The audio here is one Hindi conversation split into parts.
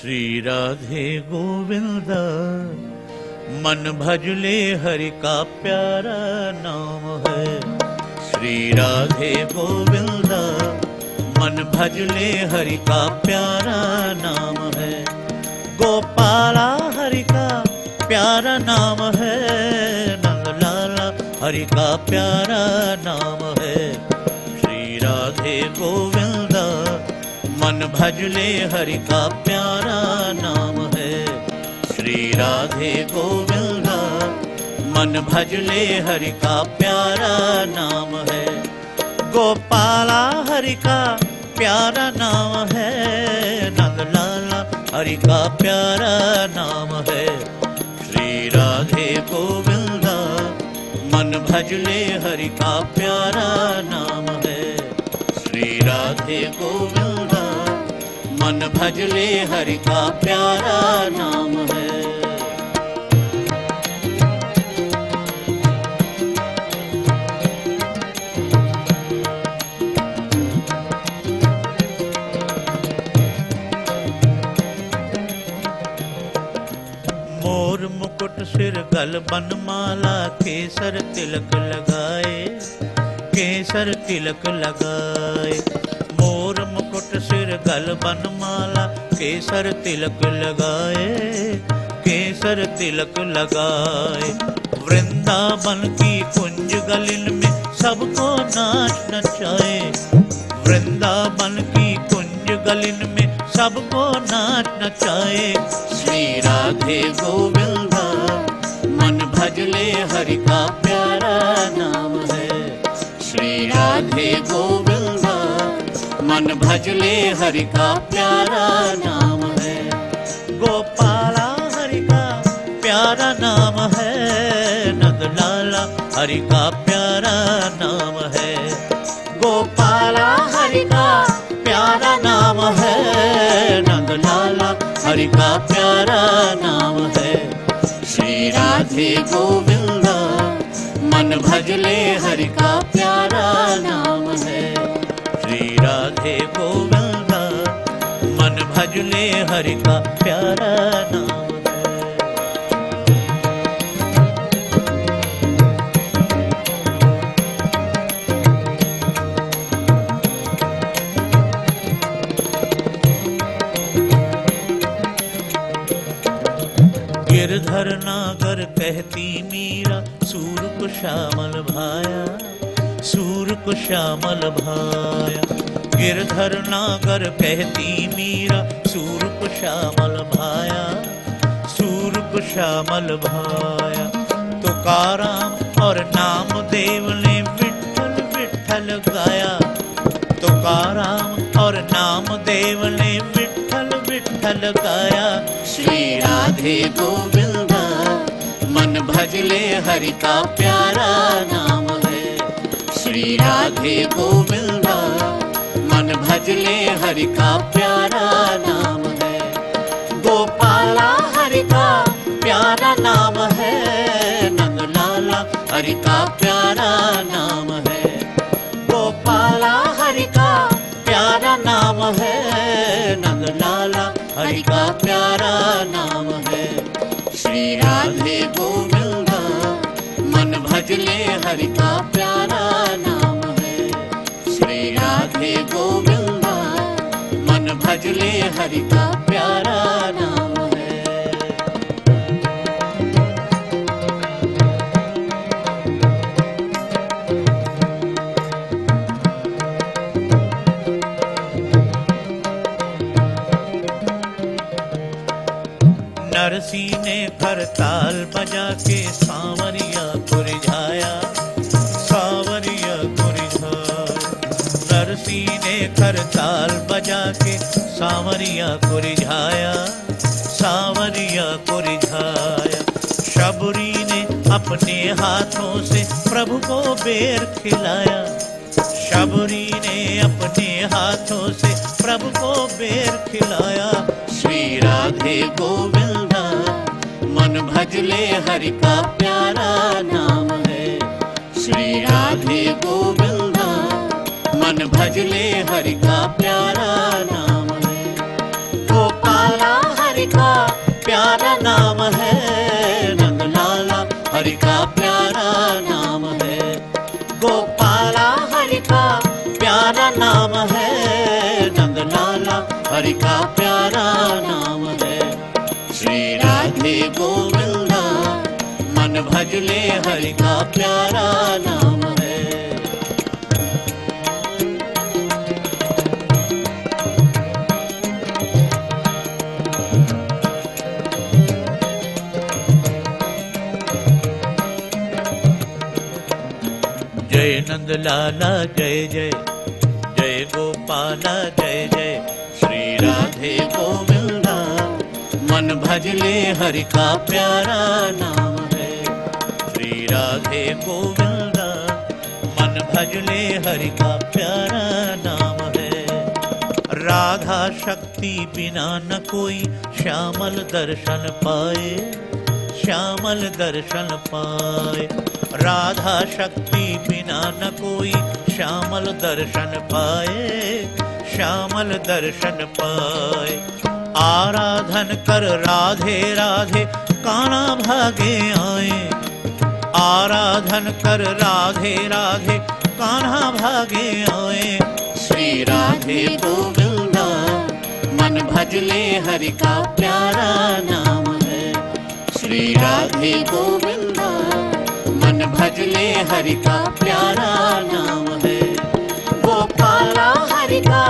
श्री राधे गोविंद। मन भजले हरि का प्यारा नाम है। श्री राधे गोविंद। मन भजले हरि का प्यारा नाम है। गोपाला हरि का प्यारा नाम है। नंदलाला हरि का प्यारा नाम है। श्री राधे गोविंद। मन भजले हरि का प्यारा नाम है। श्री राधे गोविंद, मन भजले हरि का प्यारा नाम है। गोपाला हरि का प्यारा नाम है। नंदलाला हरि का प्यारा नाम है। श्री राधे गोविंद, मन भजले हरि का प्यारा नाम है। श्री राधे गोविंद। मन भजले हरि का प्यारा नाम है। मोर मुकुट सिर गल बनमाला केसर तिलक लगाए, केसर तिलक लगाए। सिर गल बनमाला केसर तिलक लगाए, केसर तिलक लगाए। वृंदावन की कुंज गलिन में सबको नाच नचाए। वृंदावन की कुंज गलिन में सबको नाच नचाए। श्री राधे गोविंद, मन भजले हरि का प्यारा नाम है। श्री राधे गोविंद। मन भजले हरि का प्यारा नाम है। गोपाला हरि का प्यारा नाम है। नंदलाला हरि का प्यारा नाम है। गोपाला हरि का प्यारा नाम है। नंदलाला हरि का प्यारा नाम है। श्री राधे गोविंद, मन भजले हरि का प्यारा नाम है। राधे गोविंद, मन भजले हरि का प्यारा नाम। गिरधर नागर कहती मीरा सूर को श्यामल भाया। सूर को श्यामल भाया। गिरधर नागर कहती मीरा, सूर को श्यामल भाया। सूर को श्यामल भाया। तुकाराम और नाम देव ने विठल विठल गाया। तुकाराम और नाम देव ने विठल विठल गाया। श्री राधे गोविंद, मन भजले हरि का प्यारा नाम है श्री राधे गोविंद, मन भजले हरि का प्यारा नाम है। गोपाला हरि का प्यारा नाम है, नंदलाला हरि का प्यारा नाम है। गोपाला हरि का प्यारा नाम है, नंदलाला हरि का प्यारा नाम है। श्री राधे गोविंद। मन भजले हरि का प्यारा नाम है। श्री राधे गोविंद मन भजले हरि का नरसी ने करताल बजा के सांवरिया को रिझाया सांवरिया को रिझाया नरसी ने करताल बजा के सांवरिया को रिझाया सांवरिया को रिझाया शबरी ने अपने हाथों से प्रभु को बेर खिलाया, शबरी ने अपने हाथों से प्रभु को बेर खिलाया। श्री राधे गोविंद मन भजले हरि का प्यारा नाम है। श्री राधे गोविंद, मन भजले हरि का प्यारा नाम है। गोपाला हरि का प्यारा नाम है। नंद लाला हरि का प्यारा नाम है। गोपाला हरि का प्यारा नाम है। नंद लाला हरि का प्यारा नाम है। मन भजले हरि का प्यारा नाम है। जय नंद लाला, जय जय। जय गोपाला, जय जय। श्री राधे गोविंदा। मन भजले हरि का प्यारा नाम है श्री राधे गोविंदा। मन भजले हरि का प्यारा नाम है। राधा शक्ति बिना न कोई श्यामल दर्शन पाए, श्यामल दर्शन पाए। राधा शक्ति बिना न कोई श्यामल दर्शन पाए, श्यामल दर्शन पाए। आराधन कर राधे राधे, काना भागे आए। आराधन कर राधे राधे, कान्हा भागे आए। श्री राधे गोविंदा मन भजले हरि का प्यारा नाम है। श्री राधे गोविंदा मन भजले हरि का प्यारा नाम है। गोपाला हरि का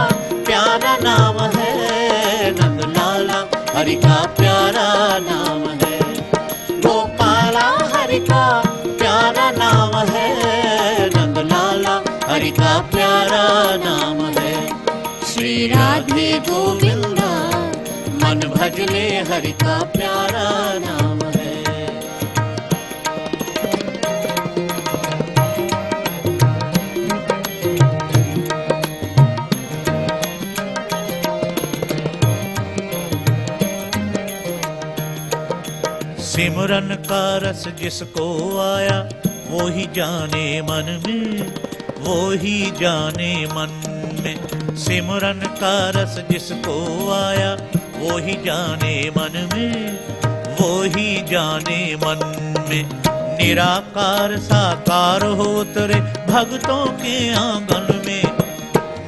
प्यारा नाम है, नंद लाला हरि का प्यारा नाम है। श्री राधे गोविंदा, मन भजले हरि का प्यारा नाम है। सिमरन का रस जिसको आया, वो ही जाने मन में। वो ही जाने मन में सिमरन का रस जिसको आया वो ही जाने मन में। वो ही जाने मन में। निराकार साकार हो तेरे भक्तों के आँगन में।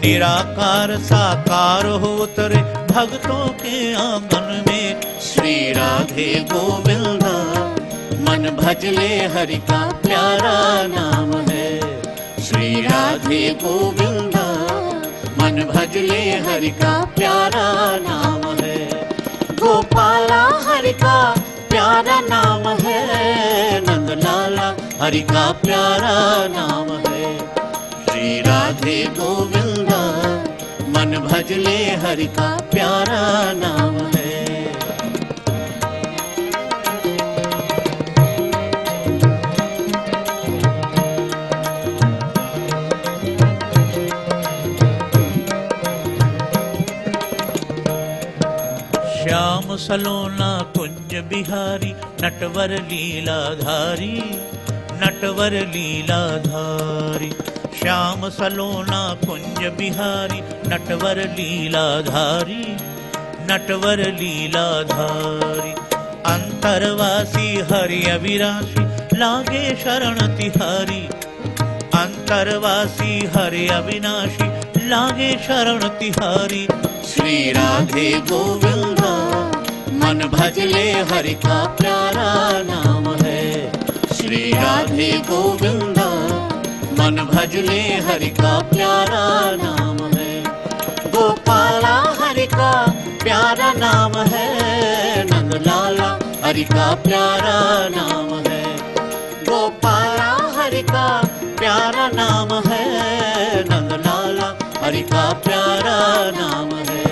निराकार साकार हो तेरे भक्तों के आँगन में। श्री राधे गोविंदा मन भजले हरि का प्यारा नाम है। श्री राधे गोविंदा। मन भजले हरि का प्यारा नाम है। गोपाला हरि का प्यारा नाम है। नंद लाला हरि का प्यारा नाम है। श्री राधे गोविंदा, मन भजले हरि का प्यारा नाम है। श्याम सलोना कुंज बिहारी नटवर लीलाधारी नटवर लीलाधारी। श्याम सलोना कुंज बिहारी नटवर लीलाधारी नटवर लीलाधारी। अंतरवासी हरि अविराशी लागे शरण तिहारी। अंतरवासी हरि अविनाशी लागे शरण तिहारी। श्री राधे गोविंदा मन भजले हरि का प्यारा नाम है। श्री राधे गोविंदा, मन भजले हरि का प्यारा नाम है। गोपाला हरि का प्यारा नाम है। नंद लाला हरि का प्यारा नाम है। गोपाला हरि का प्यारा नाम है। नंद लाला हरि का प्यारा नाम है।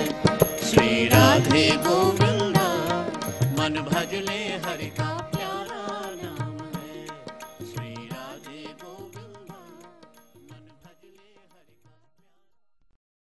श्री राधे गोविंदा मन भजले हरि